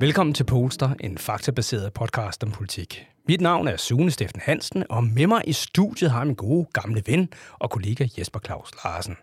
Velkommen til Polster, en faktabaseret podcast om politik. Mit navn er Sune Steffen Hansen, og med mig i studiet har min gode gamle ven og kollega Jesper Claus Larsen.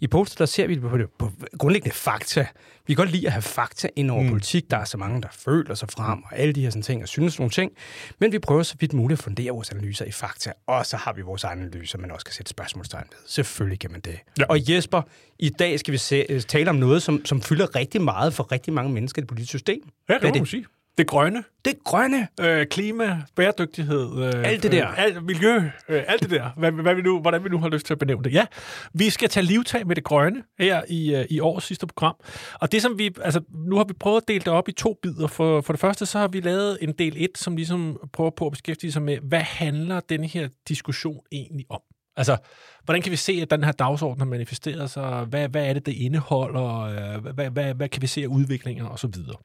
I Polster der ser vi på, det, på grundlæggende fakta. Vi kan godt lide at have fakta ind over mm. politik. Der er så mange, der føler sig frem og alle de her sådan ting og synes nogle ting. Men vi prøver så vidt muligt at fundere vores analyser i fakta. Og så har vi vores egne analyser, man også kan sætte spørgsmålstegn ved. Selvfølgelig kan man det. Ja. Og Jesper, i dag skal vi se, tale om noget, som, som fylder rigtig meget for rigtig mange mennesker i det politiske system. Ja, det må man sige. Det grønne. Det grønne. Øh, klima, bæredygtighed. Øh, alt det der. Øh, alt, miljø, øh, alt det der. Hvad, hvad vi nu, hvordan vi nu har lyst til at benævne det. Ja, vi skal tage livtag med det grønne her i, øh, i årets sidste program. Og det som vi, altså nu har vi prøvet at dele det op i to bidder. For, for det første så har vi lavet en del 1, som ligesom prøver på at beskæftige sig med, hvad handler den her diskussion egentlig om? Altså, hvordan kan vi se, at den her dagsorden har manifesteret sig? Hvad, hvad er det, det indeholder? Øh, hvad, hvad, hvad kan vi se af udviklinger? Og så videre.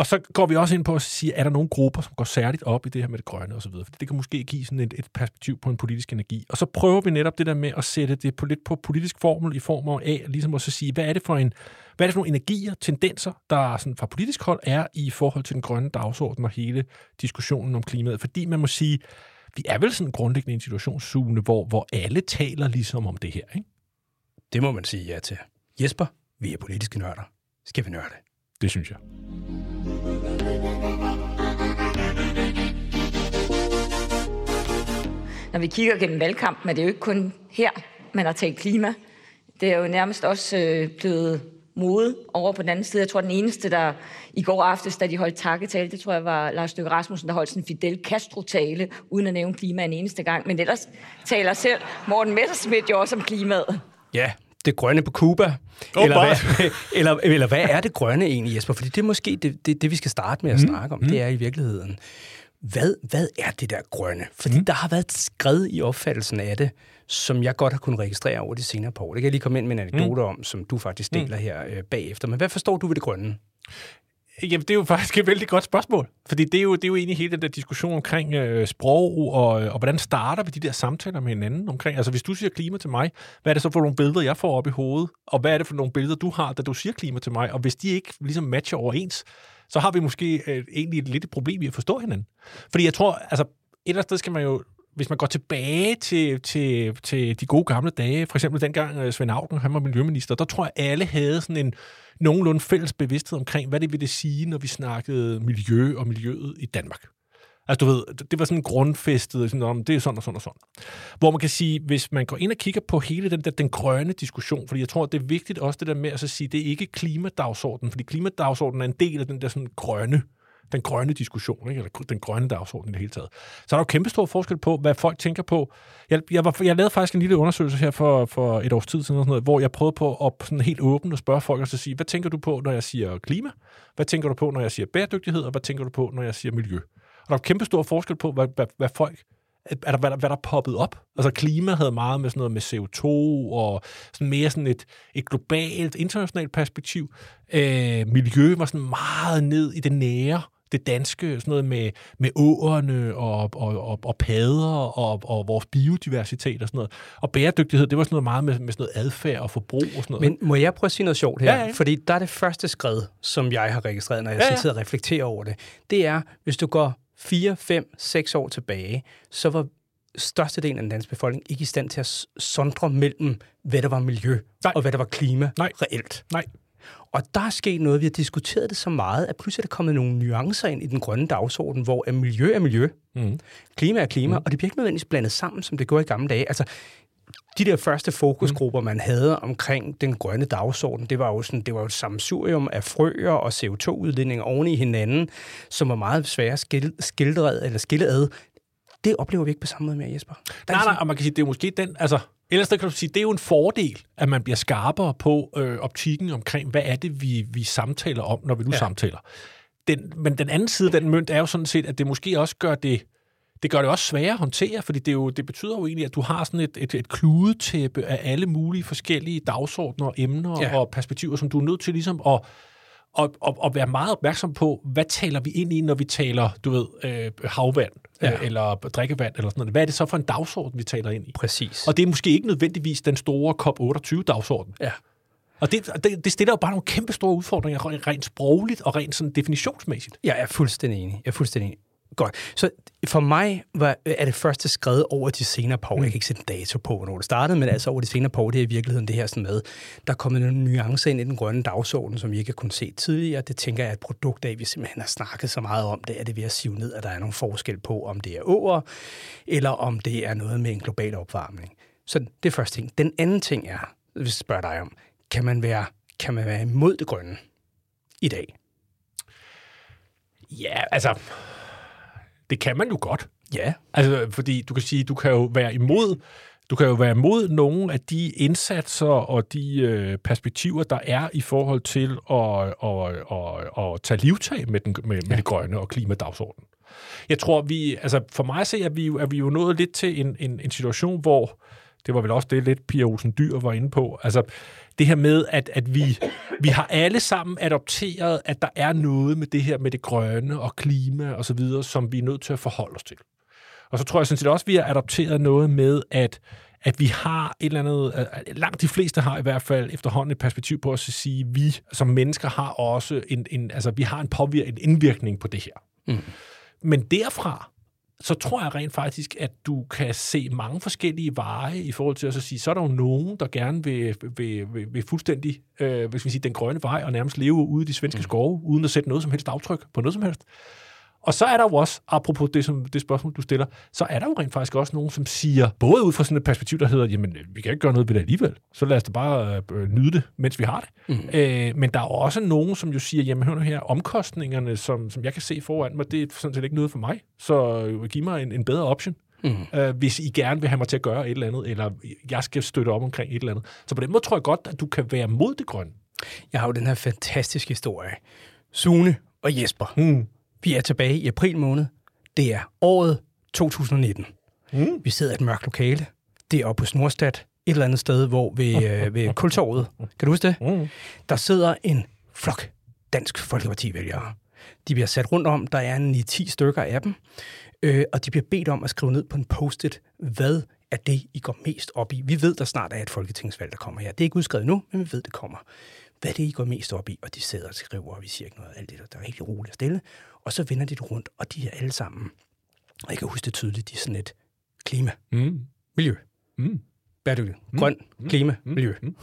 Og så går vi også ind på at sige, er der nogle grupper, som går særligt op i det her med det grønne osv., for det kan måske give sådan et, et perspektiv på en politisk energi. Og så prøver vi netop det der med at sætte det på lidt på politisk formel i form af, ligesom at så sige, hvad er det for en, hvad er det for nogle energier, tendenser, der sådan fra politisk hold er i forhold til den grønne dagsorden og hele diskussionen om klimaet. Fordi man må sige, vi er vel sådan grundlæggende i en situation, hvor, hvor alle taler ligesom om det her, ikke? Det må man sige ja til. Jesper, vi er politiske nørder. Skal vi nørde? Det synes jeg. Når vi kigger gennem valgkampen, er det jo ikke kun her, man har talt klima. Det er jo nærmest også øh, blevet mode over på den anden side. Jeg tror, den eneste, der i går aftes, da de holdt takketale, det tror jeg var Lars Løkke Rasmussen, der holdt sådan en Fidel Castro-tale, uden at nævne klima en eneste gang. Men ellers taler selv Morten Messerschmidt jo også om klimaet. Ja, det grønne på Cuba? Oh, eller, hvad, eller, eller hvad er det grønne egentlig, Jesper? Fordi det er måske det, det, det vi skal starte med at mm. snakke om. Mm. Det er i virkeligheden, hvad, hvad er det der grønne? Fordi mm. der har været et skred i opfattelsen af det, som jeg godt har kunnet registrere over de senere par år. Det kan jeg lige komme ind med en anekdote mm. om, som du faktisk deler mm. her øh, bagefter. Men hvad forstår du ved det grønne? Jamen, det er jo faktisk et vældig godt spørgsmål. Fordi det er jo, det er jo egentlig hele den der diskussion omkring øh, sprog, og, øh, og hvordan starter vi de der samtaler med hinanden omkring... Altså, hvis du siger klima til mig, hvad er det så for nogle billeder, jeg får op i hovedet? Og hvad er det for nogle billeder, du har, da du siger klima til mig? Og hvis de ikke ligesom matcher overens, så har vi måske øh, egentlig et lidt et problem i at forstå hinanden. Fordi jeg tror, altså, et eller andet sted skal man jo hvis man går tilbage til, til, til de gode gamle dage, for eksempel dengang øh, Svend Augen, han var miljøminister, der tror jeg, alle havde sådan en nogenlunde fælles bevidsthed omkring, hvad det ville sige, når vi snakkede miljø og miljøet i Danmark. Altså du ved, det var sådan grundfæstet, sådan, om det er sådan og sådan og sådan. Hvor man kan sige, hvis man går ind og kigger på hele den der den grønne diskussion, fordi jeg tror, det er vigtigt også det der med at så sige, det er ikke klimadagsordenen, fordi klimadagsordenen er en del af den der sådan grønne den grønne diskussion, ikke? eller den grønne dagsorden i det hele taget. Så er der jo kæmpe stor forskel på, hvad folk tænker på. Jeg, jeg, var, jeg lavede faktisk en lille undersøgelse her for, for et års tid siden, sådan noget, hvor jeg prøvede på at sådan helt åbent og spørge folk og så sige, hvad tænker du på, når jeg siger klima? Hvad tænker du på, når jeg siger bæredygtighed? Og hvad tænker du på, når jeg siger miljø? Og der er kæmpe stor forskel på, hvad, hvad, hvad folk er der, hvad, der, hvad der poppet op. Altså klima havde meget med sådan noget med CO2 og sådan mere sådan et, et globalt, internationalt perspektiv. Øh, miljø var sådan meget ned i det nære det danske, sådan noget med, med åerne og, og, og, og padder og, og vores biodiversitet og sådan noget. Og bæredygtighed, det var sådan noget meget med, med sådan noget adfærd og forbrug og sådan noget. Men må jeg prøve at sige noget sjovt her? Ja, ja. Fordi der er det første skred, som jeg har registreret, når jeg ja, ja. sidder og reflekterer over det. Det er, hvis du går 4, 5, 6 år tilbage, så var størstedelen af den danske befolkning ikke i stand til at sondre mellem, hvad der var miljø Nej. og hvad der var klima Nej. reelt. Nej. Og der er sket noget, vi har diskuteret det så meget, at pludselig er der kommet nogle nuancer ind i den grønne dagsorden, hvor er miljø er miljø, mm. klima er klima, mm. og det bliver ikke nødvendigvis blandet sammen, som det gjorde i gamle dage. Altså, de der første fokusgrupper, man havde omkring den grønne dagsorden, det var jo sådan, det var jo et sammensurium af frøer og CO2-udledninger oven i hinanden, som var meget svære at skildre, eller skille ad. Det oplever vi ikke på samme måde mere, Jesper. Nej, nej, og man kan sige, det er måske den, altså, Ellers kan du sige, det er jo en fordel, at man bliver skarpere på øh, optikken omkring, hvad er det, vi, vi samtaler om, når vi nu ja. samtaler. Den, men den anden side af den mønt er jo sådan set, at det måske også gør det, det gør det også sværere at håndtere, fordi det, jo, det betyder jo egentlig, at du har sådan et, et, et kludetæppe af alle mulige forskellige dagsordner, emner ja. og perspektiver, som du er nødt til ligesom at og, og, og være meget opmærksom på, hvad taler vi ind i, når vi taler, du ved, øh, havvand ja. øh, eller drikkevand eller sådan noget. Hvad er det så for en dagsorden, vi taler ind i? Præcis. Og det er måske ikke nødvendigvis den store COP28-dagsorden. Ja. Og det, det, det stiller jo bare nogle kæmpe store udfordringer, rent sprogligt og rent sådan definitionsmæssigt. Jeg er fuldstændig enig. Jeg er fuldstændig enig. Godt. Så for mig var, er det første skrevet over de senere par år. Mm. Jeg kan ikke sætte en dato på, hvornår det startede, men altså over de senere par år, det er i virkeligheden det her sådan med. Der er kommet nogle nuancer ind i den grønne dagsorden, som vi ikke har kunnet se tidligere. Det tænker jeg er et produkt af, vi simpelthen har snakket så meget om det, at det ved at sive ned, at der er nogle forskel på, om det er over, eller om det er noget med en global opvarmning. Så det er første ting. Den anden ting er, hvis jeg spørger dig om, kan man være, kan man være imod det grønne i dag? Ja, altså, det kan man jo godt. Ja. Altså, fordi du kan sige, du kan jo være imod du kan jo være imod nogle af de indsatser og de øh, perspektiver, der er i forhold til at, at, at, at tage livtag med, den, med, med det grønne og klimadagsordenen. Jeg tror, vi, altså for mig at se, at vi, er vi jo nået lidt til en, en, en situation, hvor det var vel også det, lidt Pia Olsen Dyr var inde på. Altså, det her med, at, at vi, vi har alle sammen adopteret, at der er noget med det her med det grønne og klima og så videre, som vi er nødt til at forholde os til. Og så tror jeg sådan set også, at vi har adopteret noget med, at, at vi har et eller andet, langt de fleste har i hvert fald efterhånden et perspektiv på at sige, at vi som mennesker har også en, en altså vi har en påvirkning, en indvirkning på det her. Mm. Men derfra, så tror jeg rent faktisk, at du kan se mange forskellige veje i forhold til at så sige, så er der jo nogen, der gerne vil, vil, vil, vil fuldstændig, øh, hvis vi siger, den grønne vej, og nærmest leve ude i de svenske mm. skove, uden at sætte noget som helst aftryk på noget som helst. Og så er der jo også, apropos det, som, det spørgsmål, du stiller, så er der jo rent faktisk også nogen, som siger, både ud fra sådan et perspektiv, der hedder, jamen, vi kan ikke gøre noget ved det alligevel, så lad os da bare øh, nyde det, mens vi har det. Mm. Øh, men der er også nogen, som jo siger, jamen hør nu her, omkostningerne, som, som jeg kan se foran mig, det er sådan set ikke noget for mig, så øh, giv mig en, en bedre option. Mm. Øh, hvis I gerne vil have mig til at gøre et eller andet, eller jeg skal støtte op omkring et eller andet. Så på den måde tror jeg godt, at du kan være mod det grønne. Jeg har jo den her fantastiske historie. Sune og Jesper. Mm vi er tilbage i april måned. Det er året 2019. Mm. Vi sidder i et mørkt lokale. Det er oppe på Snorstad, et eller andet sted, hvor ved, øh, ved Kultorvet. Kan du huske det? Mm. Der sidder en flok dansk folkepartivælgere. De bliver sat rundt om. Der er en 10 stykker af dem. Øh, og de bliver bedt om at skrive ned på en post-it, hvad er det, I går mest op i. Vi ved, der snart er et folketingsvalg, der kommer her. Det er ikke udskrevet nu, men vi ved, det kommer. Hvad er det, I går mest op i? Og de sidder og skriver, og vi siger ikke noget. Alt det der, der er helt roligt og stille. Og så vender de det rundt, og de er alle sammen, og jeg kan huske det tydeligt, de er sådan et klima, mm. miljø, mm. bæredygtig, mm. grøn, mm. klima, mm. miljø. Mm.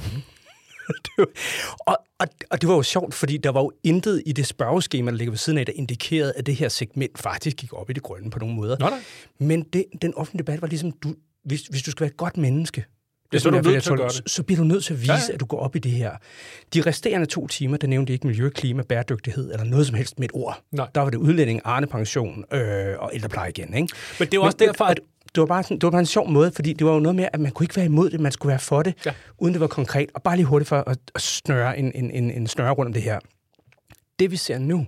og, og, og det var jo sjovt, fordi der var jo intet i det spørgeskema, der ligger ved siden af, der indikerede, at det her segment faktisk gik op i det grønne på nogle måder. Nå, nej. Men det, den offentlige debat var ligesom, du, hvis, hvis du skal være et godt menneske, det, så, du nødt til at gøre det. så bliver du nødt til at vise, ja, ja. at du går op i det her. De resterende to timer, der nævnte ikke miljø, klima, bæredygtighed eller noget som helst med et ord. Nej. Der var det udlænding, arnepension øh, og ældrepleje igen. Ikke? Men det var også Men, derfor, at... Det var, bare sådan, det var bare en sjov måde, fordi det var jo noget med, at man kunne ikke være imod det, man skulle være for det, ja. uden det var konkret. Og bare lige hurtigt for at, at snøre en, en, en, en snøre rundt om det her. Det vi ser nu,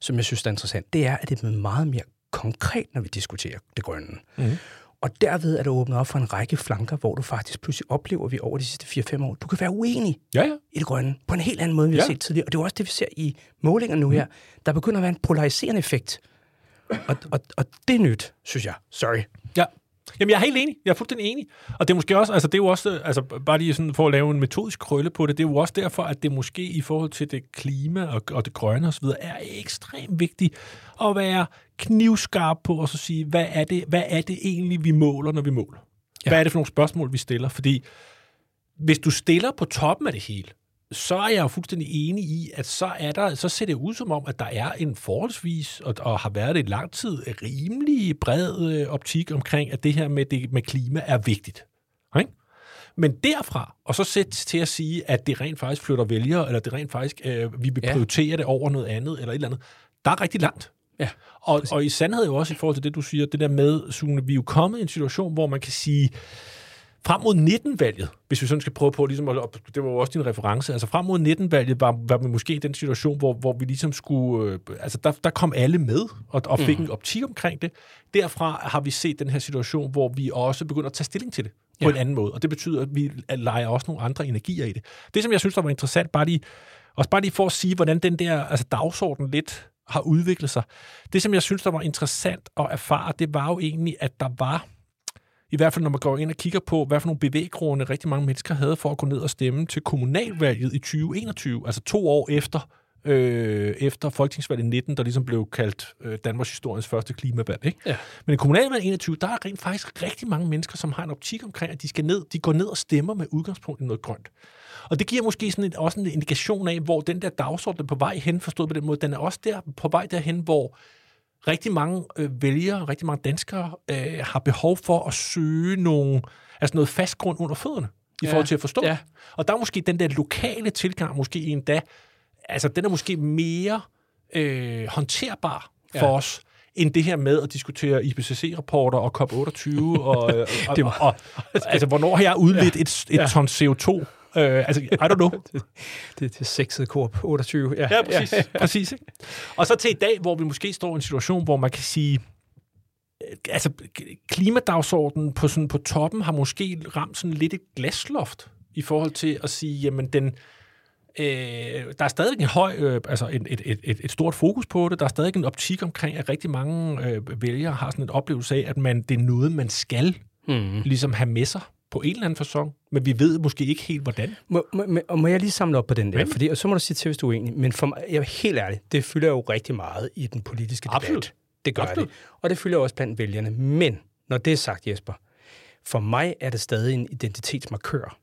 som jeg synes er interessant, det er, at det er meget mere konkret, når vi diskuterer det grønne. Mm. Og derved er det åbnet op for en række flanker, hvor du faktisk pludselig oplever, at vi over de sidste 4-5 år, du kan være uenig ja, ja. i det grønne, på en helt anden måde, end vi ja. har set tidligere. Og det er også det, vi ser i målinger nu her. Mm. Der begynder at være en polariserende effekt. Og, og, og det er nyt, synes jeg. Sorry. Ja, Jamen, jeg er helt enig. Jeg er fuldstændig enig. Og det er måske også, altså det er jo også, altså bare lige sådan for at lave en metodisk krølle på det, det er jo også derfor, at det måske i forhold til det klima og, og det grønne osv., er ekstremt vigtigt at være knivskarp på og så sige, hvad er det, hvad er det egentlig, vi måler, når vi måler? Ja. Hvad er det for nogle spørgsmål, vi stiller? Fordi hvis du stiller på toppen af det hele, så er jeg jo fuldstændig enig i, at så, er der, så ser det ud som om, at der er en forholdsvis, og, og har været det i lang tid, rimelig bred øh, optik omkring, at det her med, det, med klima er vigtigt. Ikke? Men derfra, og så sæt til at sige, at det rent faktisk flytter vælgere, eller det rent faktisk, øh, vi vil prioritere ja. det over noget andet, eller et eller andet, der er rigtig langt. Ja, og, og i sandhed jo også i forhold til det, du siger, det der med, Sune, vi er jo kommet i en situation, hvor man kan sige, Frem mod 19-valget, hvis vi sådan skal prøve på, ligesom, og det var jo også din reference, altså frem mod 19-valget var, var vi måske i den situation, hvor, hvor vi ligesom skulle, øh, altså der, der kom alle med og, og fik mm. en optik omkring det. Derfra har vi set den her situation, hvor vi også begynder at tage stilling til det på ja. en anden måde, og det betyder, at vi leger også nogle andre energier i det. Det, som jeg synes, der var interessant, bare lige, også bare lige for at sige, hvordan den der altså dagsorden lidt har udviklet sig. Det, som jeg synes, der var interessant at erfare, det var jo egentlig, at der var I hvert fald, når man går ind og kigger på, hvad for nogle bevæggrunde rigtig mange mennesker havde for at gå ned og stemme til kommunalvalget i 2021, altså to år efter øh, efter folketingsvalget i 19, der ligesom blev kaldt øh, Danmarks historiens første klimavalg. Ikke? Ja. Men i kommunalvalget 21, der er rent faktisk rigtig mange mennesker, som har en optik omkring, at de skal ned, de går ned og stemmer med udgangspunkt i noget grønt. Og det giver måske sådan en, også en indikation af, hvor den der dagsorden er på vej hen, forstået på den måde, den er også der på vej derhen, hvor rigtig mange øh, vælgere, rigtig mange danskere øh, har behov for at søge nogle, altså noget fast grund under fødderne i Ja. forhold til at forstå. Ja. Og der er måske den der lokale tilgang, måske endda, altså den er måske mere øh, håndterbar for Ja. os, end det her med at diskutere IPCC-rapporter og COP28, og, og, Det og, og, altså, hvornår har jeg udledt ja. et, et Ja. ton CO2? Øh, altså, I don't know. Det er til sexet korp 28. Ja, Ja, præcis. Ja. præcis ikke? Og så til i dag, hvor vi måske står i en situation, hvor man kan sige, øh, altså klimadagsordenen på, sådan, på toppen har måske ramt sådan lidt et glasloft i forhold til at sige, jamen den, øh, der er stadig en høj, øh, altså et, et, et, et, et stort fokus på det. Der er stadig en optik omkring, at rigtig mange øh, vælgere har sådan en oplevelse af, at man, det er noget, man skal Mm. ligesom have med sig på en eller anden fasong, men vi ved måske ikke helt, hvordan. Må, må, må- og må jeg lige samle op på den der? Vel? Fordi, og så må du sige til, hvis du er enig. Men for mig, jeg er helt ærlig, det fylder jo rigtig meget i den politiske debat. Absolut. Det gør Absolut. det. Og det fylder også blandt vælgerne. Men, når det er sagt, Jesper, for mig er det stadig en identitetsmarkør.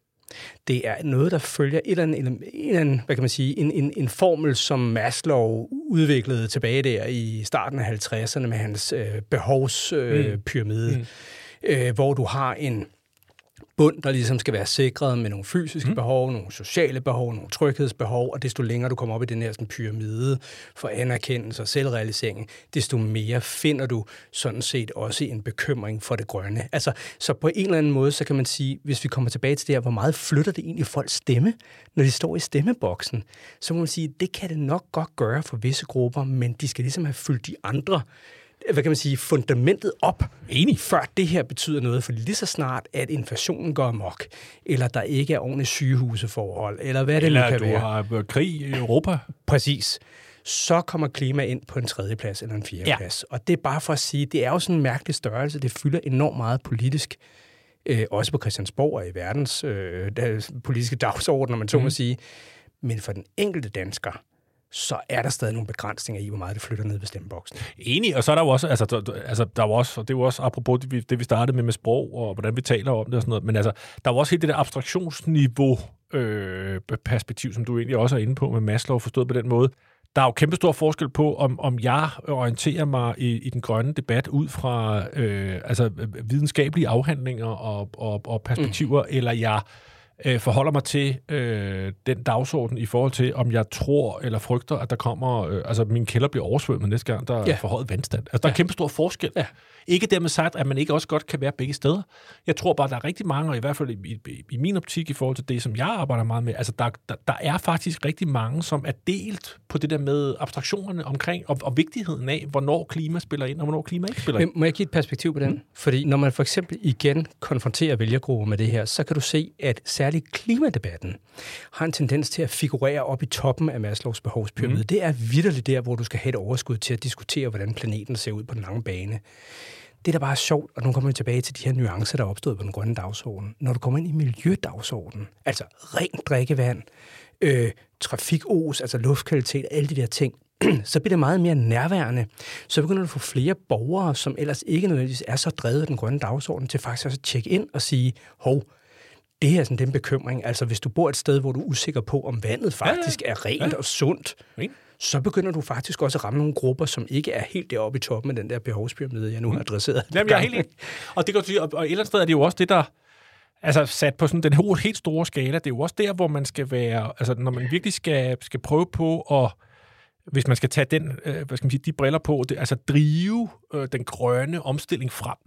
Det er noget, der følger et eller andet, en eller anden hvad kan man sige, en, en, en formel, som Maslow udviklede tilbage der i starten af 50'erne med hans øh, behovspyramide, øh, Mm. pyramide, øh, hvor du har en bund, der ligesom skal være sikret med nogle fysiske mm. behov, nogle sociale behov, nogle tryghedsbehov, og desto længere du kommer op i den her sådan, pyramide for anerkendelse og selvrealisering, desto mere finder du sådan set også en bekymring for det grønne. Altså, så på en eller anden måde, så kan man sige, hvis vi kommer tilbage til det her, hvor meget flytter det egentlig folks stemme, når de står i stemmeboksen, så må man sige, det kan det nok godt gøre for visse grupper, men de skal ligesom have fyldt de andre hvad kan man sige, fundamentet op, Enig. før det her betyder noget. For lige så snart, at inflationen går amok, eller der ikke er ordentligt sygehuseforhold, eller hvad det nu Eller kan du være. har øh, krig i Europa. Præcis. Så kommer klima ind på en tredje plads eller en fjerde Ja. plads. Og det er bare for at sige, det er jo sådan en mærkelig størrelse. Det fylder enormt meget politisk. Øh, også på Christiansborg og i verdens øh, der, politiske dagsorden, når man så må sige. Men for den enkelte dansker, så er der stadig nogle begrænsninger i, hvor meget det flytter ned ved stemmeboksen. Enig, og så er der jo også, altså, der, altså, der er jo også, og det er jo også apropos det, vi- det, vi startede med med sprog, og hvordan vi taler om det og sådan noget, men altså, der er jo også helt det der abstraktionsniveau øh, perspektiv, som du egentlig også er inde på med Maslow, forstået på den måde. Der er jo kæmpe stor forskel på, om, om jeg orienterer mig i, i den grønne debat ud fra øh, altså, videnskabelige afhandlinger og, og, og perspektiver, mm. eller jeg øh, forholder mig til øh, den dagsorden i forhold til, om jeg tror eller frygter, at der kommer, øh, altså min kælder bliver oversvømmet næste gang, der ja. Er forhøjet vandstand. Altså der er kæmpe stor forskel. Ja. Ikke dermed sagt, at man ikke også godt kan være begge steder. Jeg tror bare, der er rigtig mange, og i hvert fald i, i, i min optik i forhold til det, som jeg arbejder meget med, altså der, der, der er faktisk rigtig mange, som er delt på det der med abstraktionerne omkring, og, og vigtigheden af, hvornår klima spiller ind, og hvornår klima ikke spiller ind. Men må jeg give et perspektiv på den? Mm. Fordi når man for eksempel igen konfronterer vælgergrupper med det her, så kan du se, at særligt klimadebatten har en tendens til at figurere op i toppen af Maslows behovspyramide. Mm. Det er vidderligt der, hvor du skal have et overskud til at diskutere, hvordan planeten ser ud på den lange bane. Det, der bare er sjovt, og nu kommer vi tilbage til de her nuancer, der er opstået på den grønne dagsorden. Når du kommer ind i miljødagsordenen, altså rent drikkevand, øh, trafikos, altså luftkvalitet, alle de der ting, så bliver det meget mere nærværende. Så begynder du at få flere borgere, som ellers ikke nødvendigvis er så drevet af den grønne dagsorden, til faktisk også at tjekke ind og sige, hov, det her er sådan den bekymring. Altså, hvis du bor et sted, hvor du er usikker på, om vandet faktisk ja, ja. er rent ja. og sundt, Ikke? Så begynder du faktisk også at ramme nogle grupper, som ikke er helt deroppe i toppen af den der behovspyramide, jeg nu har adresseret. Jamen, jeg er helt. Og det kan du sige, og, og et eller andet sted er det jo også det, der altså sat på sådan den ho- helt store skala, det er jo også der, hvor man skal være, altså når man virkelig skal, skal prøve på at, hvis man skal tage den, øh, hvad skal man sige, de briller på, det, altså drive øh, den grønne omstilling frem,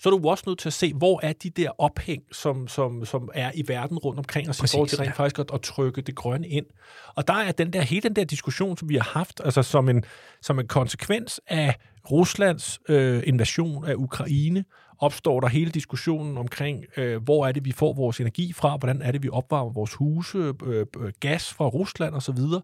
så er du også nødt til at se, hvor er de der ophæng, som, som, som er i verden rundt omkring os, Præcis, i forhold til rent ja. faktisk at, at trykke det grønne ind. Og der er den der, hele den der diskussion, som vi har haft, altså som en, som en konsekvens af Ruslands øh, invasion af Ukraine, opstår der hele diskussionen omkring, øh, hvor er det, vi får vores energi fra, hvordan er det, vi opvarmer vores huse, øh, øh, gas fra Rusland osv. Og,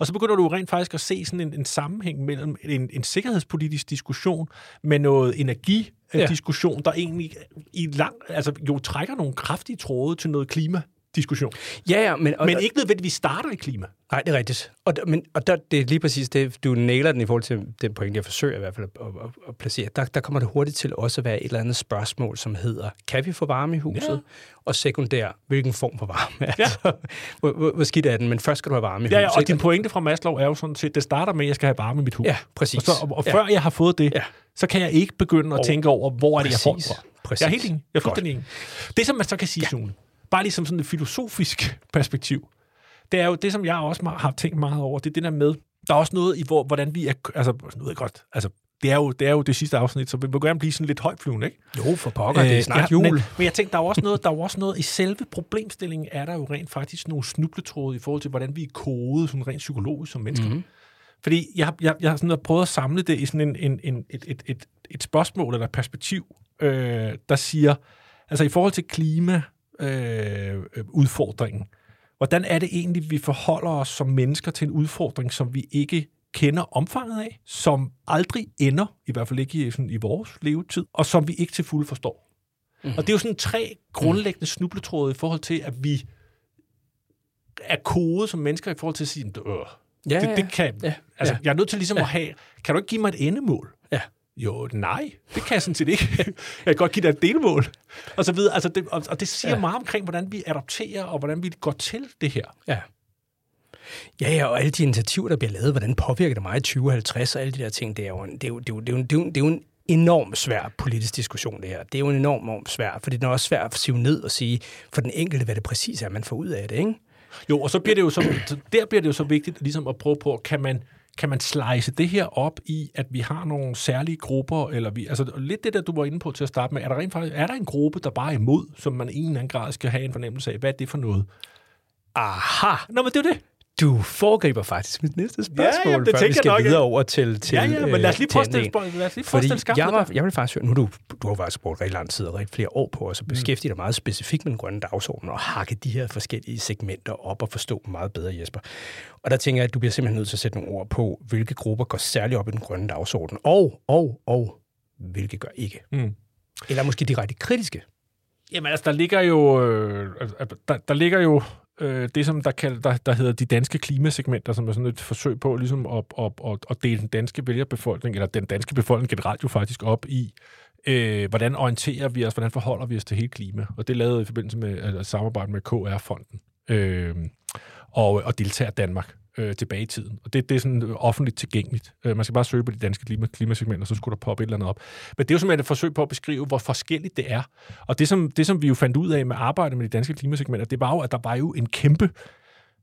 og så begynder du rent faktisk at se sådan en, en sammenhæng mellem en, en sikkerhedspolitisk diskussion med noget energi ja. diskussion, der egentlig i lang, altså jo trækker nogle kraftige tråde til noget klima diskussion. Ja, ja, men... Og men ikke nødvendigvis starter i klima. Nej, det er rigtigt. Og, men, og der, det er lige præcis det, du nailer den i forhold til den point, jeg forsøger i hvert fald at, at, at placere. Der, der kommer det hurtigt til også at være et eller andet spørgsmål, som hedder, kan vi få varme i huset? Ja. Og sekundær, hvilken form for varme? Ja. Altså, hvor, hvor, hvor skidt er den? Men først skal du have varme i ja, huset. Ja, og din pointe fra Maslow er jo sådan set, det starter med, at jeg skal have varme i mit hus. Ja, præcis. Og, så, og, og ja. før jeg har fået det, ja. Så kan jeg ikke begynde at og, tænke over, hvor er det, jeg får det fra. Jeg er helt enig. Jeg er fuldstændig enig. Det, som man så kan sige, ja. Sune, bare ligesom sådan et filosofisk perspektiv, det er jo det, som jeg også har tænkt meget over, det er det der med, der er også noget i, hvor, hvordan vi er, altså, nu ved jeg godt, altså, det er, jo, det er jo det sidste afsnit, så vi må gerne blive sådan lidt højtflyvende, ikke? Jo, for pokker, det er øh, snart ja, jul. Men, men jeg tænkte, der er, også noget, der er også noget i selve problemstillingen, er der jo rent faktisk nogle snubletråde i forhold til, hvordan vi er kodet sådan rent psykologisk som mennesker. Mm-hmm. Fordi jeg, jeg, jeg har sådan prøvet at samle det i sådan en, en, en, et, et, et, et spørgsmål eller et perspektiv, øh, der siger, altså i forhold til klima, øh. Hvordan er det egentlig, vi forholder os som mennesker til en udfordring, som vi ikke kender omfanget af, som aldrig ender, i hvert fald ikke i, sådan, i vores levetid, og som vi ikke til fulde forstår. Mm. Og det er jo sådan tre grundlæggende snubletråde i forhold til, at vi er kode som mennesker i forhold til at sige, øh, ja, det, det kan, ja, altså, ja. jeg er nødt til ligesom ja. at have, kan du ikke give mig et endemål? Ja. Jo, nej, det kan jeg sådan set ikke. jeg kan godt give dig et delmål. Og så videre. Altså det, og, og det siger ja. meget omkring, hvordan vi adopterer, og hvordan vi går til det her. Ja. Ja, ja, og alle de initiativer, der bliver lavet, hvordan påvirker det mig i 2050, og alle de der ting, det er jo, det er jo, det er jo, det er jo, det er jo, det er jo en enormt svær politisk diskussion, det her. Det er jo en enormt, enormt svær, fordi det er også svært at sive ned og sige for den enkelte, hvad det præcis er, man får ud af det, ikke? Jo, og så bliver det jo så, der bliver det jo så vigtigt ligesom at prøve på, kan man, kan man slice det her op i, at vi har nogle særlige grupper, eller vi, altså lidt det der, du var inde på til at starte med, er der rent faktisk, er der en gruppe, der bare er imod, som man i en eller anden grad skal have en fornemmelse af, hvad er det for noget? Aha! Nå, men det er jo det. Du foregriber faktisk mit næste spørgsmål, ja, jamen, det før vi skal nok, videre over til, til Ja, ja, men lad os lige prøve at stille, lad os lige stille jeg, var, jeg vil faktisk høre, nu du, du har faktisk brugt rigtig lang tid og rigtig flere år på at mm. beskæftige dig meget specifikt med den grønne dagsorden og hakke de her forskellige segmenter op og forstå dem meget bedre, Jesper. Og der tænker jeg, at du bliver simpelthen nødt til at sætte nogle ord på, hvilke grupper går særligt op i den grønne dagsorden, og, og, og, hvilke gør ikke. Mm. Eller måske direkte kritiske. Jamen altså, der ligger jo, øh, altså, der, der ligger jo øh, det, som der, kalder, der, der hedder de danske klimasegmenter, som er sådan et forsøg på ligesom at, at, at, at dele den danske vælgerbefolkning, eller den danske befolkning generelt jo faktisk op i, øh, hvordan orienterer vi os, hvordan forholder vi os til hele klima. Og det lavede i forbindelse med altså, samarbejde med KR-fonden øh, og, og deltager Danmark øh, tilbage i tiden. Og det, det er sådan øh, offentligt tilgængeligt. Øh, man skal bare søge på de danske klima, klimasegmenter, så skulle der poppe et eller andet op. Men det er jo simpelthen et forsøg på at beskrive, hvor forskelligt det er. Og det som, det, som vi jo fandt ud af med arbejdet med de danske klimasegmenter, det var jo, at der var jo en kæmpe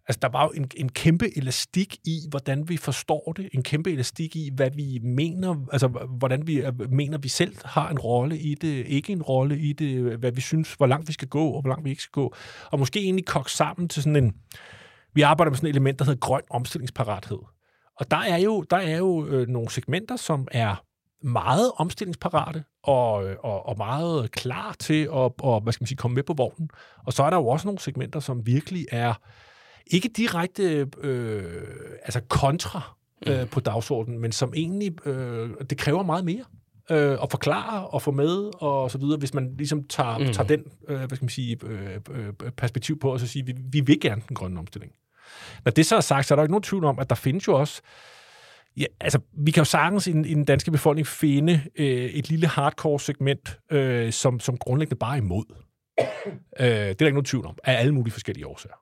Altså, der var jo en, en kæmpe elastik i, hvordan vi forstår det. En kæmpe elastik i, hvad vi mener. Altså, hvordan vi øh, mener, vi selv har en rolle i det. Ikke en rolle i det. Hvad vi synes, hvor langt vi skal gå, og hvor langt vi ikke skal gå. Og måske egentlig kogt sammen til sådan en vi arbejder med sådan et element, der hedder grøn omstillingsparathed. Og der er jo, der er jo øh, nogle segmenter, som er meget omstillingsparate og, og, og meget klar til at og, hvad skal man sige, komme med på vognen. Og så er der jo også nogle segmenter, som virkelig er ikke direkte øh, altså kontra øh, mm. på dagsordenen, men som egentlig, øh, det kræver meget mere øh, at forklare og få med og så videre, hvis man ligesom tager, mm. tager den øh, hvad skal man sige, øh, øh, perspektiv på og så sige, vi, vi vil gerne den grønne omstilling. Når det så er sagt, så er der ikke nogen tvivl om, at der findes jo også Ja, altså, vi kan jo sagtens i den, i den danske befolkning finde øh, et lille hardcore segment, øh, som, som grundlæggende bare er imod. øh, det er der ikke nogen tvivl om, af alle mulige forskellige årsager.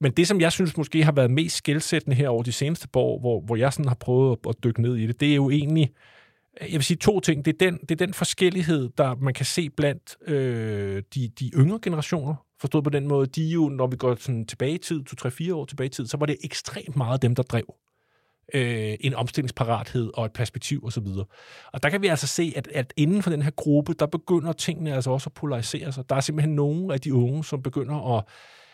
Men det, som jeg synes måske har været mest skældsættende her over de seneste år, hvor, hvor jeg sådan har prøvet at, at dykke ned i det, det er jo egentlig, jeg vil sige to ting. Det er den, det er den forskellighed, der man kan se blandt øh, de, de yngre generationer, Forstået på den måde, de jo, når vi går sådan tilbage i tid, to, tre, fire år tilbage i tid, så var det ekstremt meget dem, der drev øh, en omstillingsparathed og et perspektiv osv. Og, og der kan vi altså se, at, at inden for den her gruppe, der begynder tingene altså også at polarisere sig. Der er simpelthen nogle af de unge, som begynder at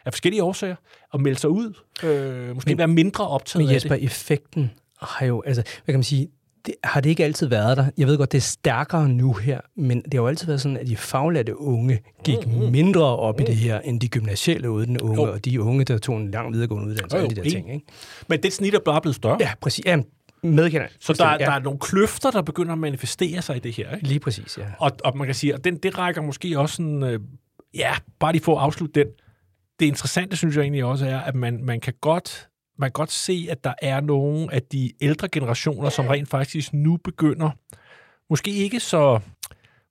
af forskellige årsager at melde sig ud. Øh, måske men, være mindre optaget men Jesper, af det. effekten har jo, altså, hvad kan man sige, det, har det ikke altid været der. Jeg ved godt, det er stærkere nu her, men det har jo altid været sådan, at de faglærte unge gik mm-hmm. mindre op mm. i det her, end de gymnasielle uden unge, jo. og de unge, der tog en lang videregående uddannelse, og de der ting. Ikke? Men det snit er bare blevet større. Ja, præcis. Ja, medkender. Så der, ja. der er nogle kløfter, der begynder at manifestere sig i det her. Ikke? Lige præcis, ja. Og, og man kan sige, at den, det rækker måske også sådan, øh, ja, bare lige for at afslutte den. Det interessante, synes jeg egentlig også er, at man, man kan godt man kan godt se, at der er nogle af de ældre generationer, som rent faktisk nu begynder, måske ikke så,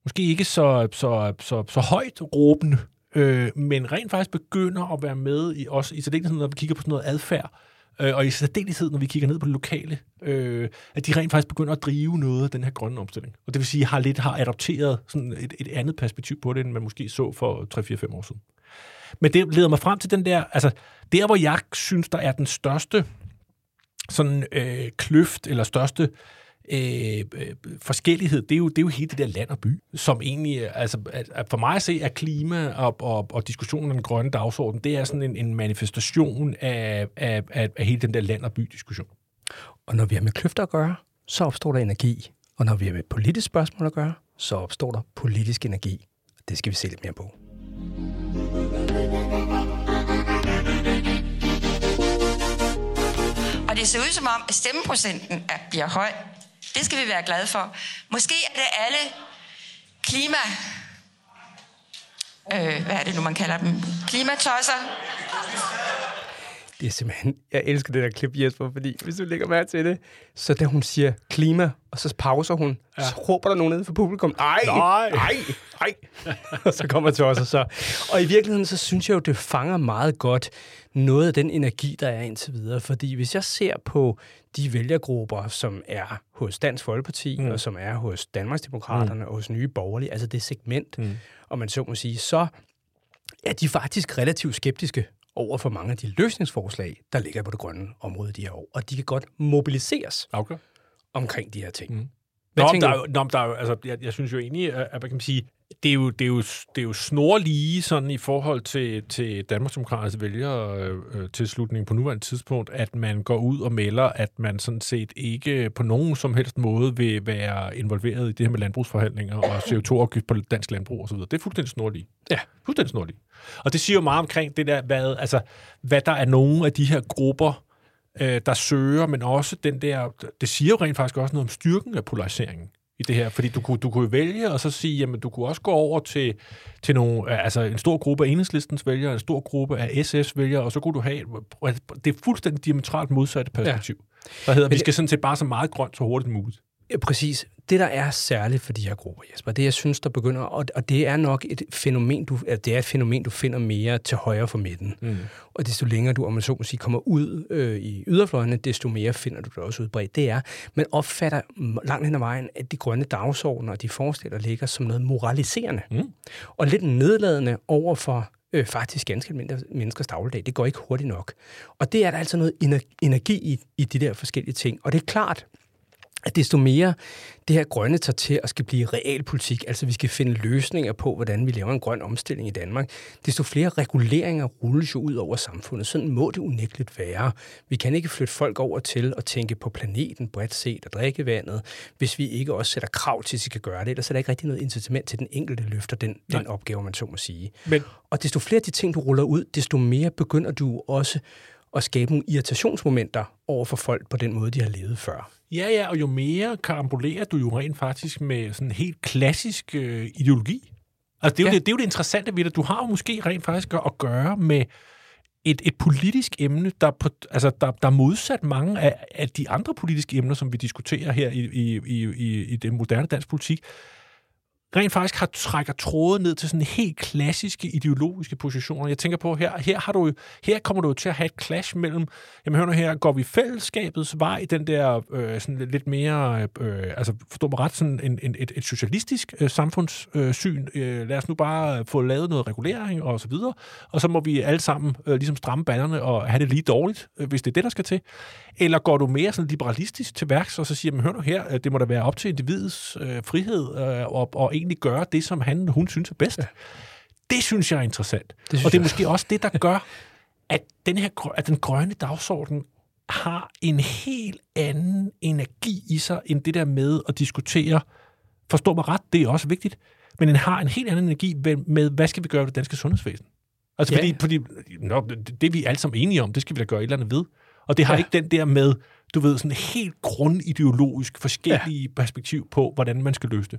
måske ikke så, så, så, så højt råbende, øh, men rent faktisk begynder at være med i også i særdeleshed, når vi kigger på sådan noget adfærd, øh, og i særdeleshed, når vi kigger ned på det lokale, øh, at de rent faktisk begynder at drive noget af den her grønne omstilling. Og det vil sige, har lidt har adopteret sådan et, et andet perspektiv på det, end man måske så for 3-4-5 år siden. Men det leder mig frem til den der, altså der, hvor jeg synes, der er den største sådan øh, kløft, eller største øh, øh, forskellighed, det er, jo, det er jo hele det der land og by, som egentlig, øh, altså at for mig at se, er klima og, og, og diskussionen om den grønne dagsorden, det er sådan en, en manifestation af, af, af, af hele den der land og by-diskussion. Og når vi har med kløfter at gøre, så opstår der energi. Og når vi har med politisk spørgsmål at gøre, så opstår der politisk energi. Det skal vi se lidt mere på. Det ser ud som om, at stemmeprocenten er, bliver høj. Det skal vi være glade for. Måske er det alle klima... Øh, hvad er det nu, man kalder dem? Klimatosser. Det er simpelthen... Jeg elsker det der klip, Jesper, fordi hvis du lægger mærke til det, så da hun siger klima, og så pauser hun, ja. så råber der nogen nede for publikum, ej, nej, nej, nej. og så kommer til os og så. Og i virkeligheden, så synes jeg jo, det fanger meget godt noget af den energi, der er indtil videre. Fordi hvis jeg ser på de vælgergrupper, som er hos Dansk Folkeparti, mm. og som er hos Danmarksdemokraterne mm. og hos Nye Borgerlige, altså det segment, mm. og man så må sige, så er de faktisk relativt skeptiske over for mange af de løsningsforslag, der ligger på det grønne område de her år. Og de kan godt mobiliseres okay. omkring de her ting. Mm. Nå, der er jo, nå, der er jo, altså, jeg, jeg synes jo egentlig, at, at man kan sige, det er jo, det er jo, det er jo snorlige sådan i forhold til, til Danmarksdemokraternes vælgere øh, øh, på nuværende tidspunkt, at man går ud og melder, at man sådan set ikke på nogen som helst måde vil være involveret i det her med landbrugsforhandlinger og CO2-afgift på dansk landbrug osv. Det er fuldstændig snorlige. Ja, fuldstændig snorlige. Og det siger jo meget omkring det der, hvad, altså, hvad der er nogle af de her grupper, øh, der søger, men også den der, det siger jo rent faktisk også noget om styrken af polariseringen i det her, fordi du kunne, du kunne vælge og så sige, jamen du kunne også gå over til, til nogle, altså en stor gruppe af enhedslistens vælgere, en stor gruppe af SS vælgere, og så kunne du have, det er fuldstændig diametralt modsatte perspektiv. Ja. Der hedder, vi skal sådan set bare så meget grønt så hurtigt muligt. Ja, præcis. Det, der er særligt for de her grupper, Jesper, det jeg synes, der begynder, og, og det er nok et fænomen, du, det er et fænomen, du finder mere til højre for midten. Mm. Og desto længere du, om man så må sige, kommer ud øh, i yderfløjene, desto mere finder du det også udbredt. Det er, man opfatter langt hen ad vejen, at de grønne dagsordner og de forestiller ligger som noget moraliserende. Mm. Og lidt nedladende over for øh, faktisk ganske almindelige menneskers dagligdag. Det går ikke hurtigt nok. Og det er der altså noget energi i, i de der forskellige ting. Og det er klart, at desto mere det her grønne tager til at skal blive realpolitik, altså vi skal finde løsninger på, hvordan vi laver en grøn omstilling i Danmark, desto flere reguleringer rulles jo ud over samfundet. Sådan må det unægteligt være. Vi kan ikke flytte folk over til at tænke på planeten bredt set og drikkevandet, hvis vi ikke også sætter krav til, at de skal gøre det. Ellers er der ikke rigtig noget incitament til den enkelte løfter den, den opgave, man så må sige. Men... Og desto flere de ting, du ruller ud, desto mere begynder du også at skabe nogle irritationsmomenter over for folk på den måde, de har levet før. Ja, ja, og jo mere karambolerer du jo rent faktisk med sådan en helt klassisk øh, ideologi. Altså, det er, jo ja. det, det er jo det interessante ved det. Du har jo måske rent faktisk at gøre med et, et politisk emne, der, på, altså, der, der er modsat mange af, af de andre politiske emner, som vi diskuterer her i, i, i, i den moderne dansk politik rent faktisk har trækker tråde ned til sådan helt klassiske ideologiske positioner. Jeg tænker på, her, her, har du, her kommer du til at have et clash mellem, jamen hør nu her, går vi fællesskabets vej, den der øh, sådan lidt mere, øh, altså forstå mig ret, sådan en, en, et, et socialistisk øh, samfundssyn. Øh, øh, lad os nu bare få lavet noget regulering og så videre, og så må vi alle sammen øh, ligesom stramme banderne og have det lige dårligt, øh, hvis det er det, der skal til. Eller går du mere sådan liberalistisk til værks, og så siger, man, hør nu her, øh, det må da være op til individets øh, frihed øh, og, og egentlig gøre det, som han hun synes er bedst. Ja. Det synes jeg er interessant. Det og det er jeg. måske også det, der gør, at, den her, at den grønne dagsorden har en helt anden energi i sig, end det der med at diskutere, forstå mig ret, det er også vigtigt, men den har en helt anden energi med, hvad skal vi gøre ved det danske sundhedsvæsen? Altså Ja. fordi, fordi nå, det, det er vi alle sammen enige om, det skal vi da gøre et eller andet ved. Og det har ja. ikke den der med, du ved, sådan helt grundideologisk forskellige ja. perspektiv på, hvordan man skal løse det.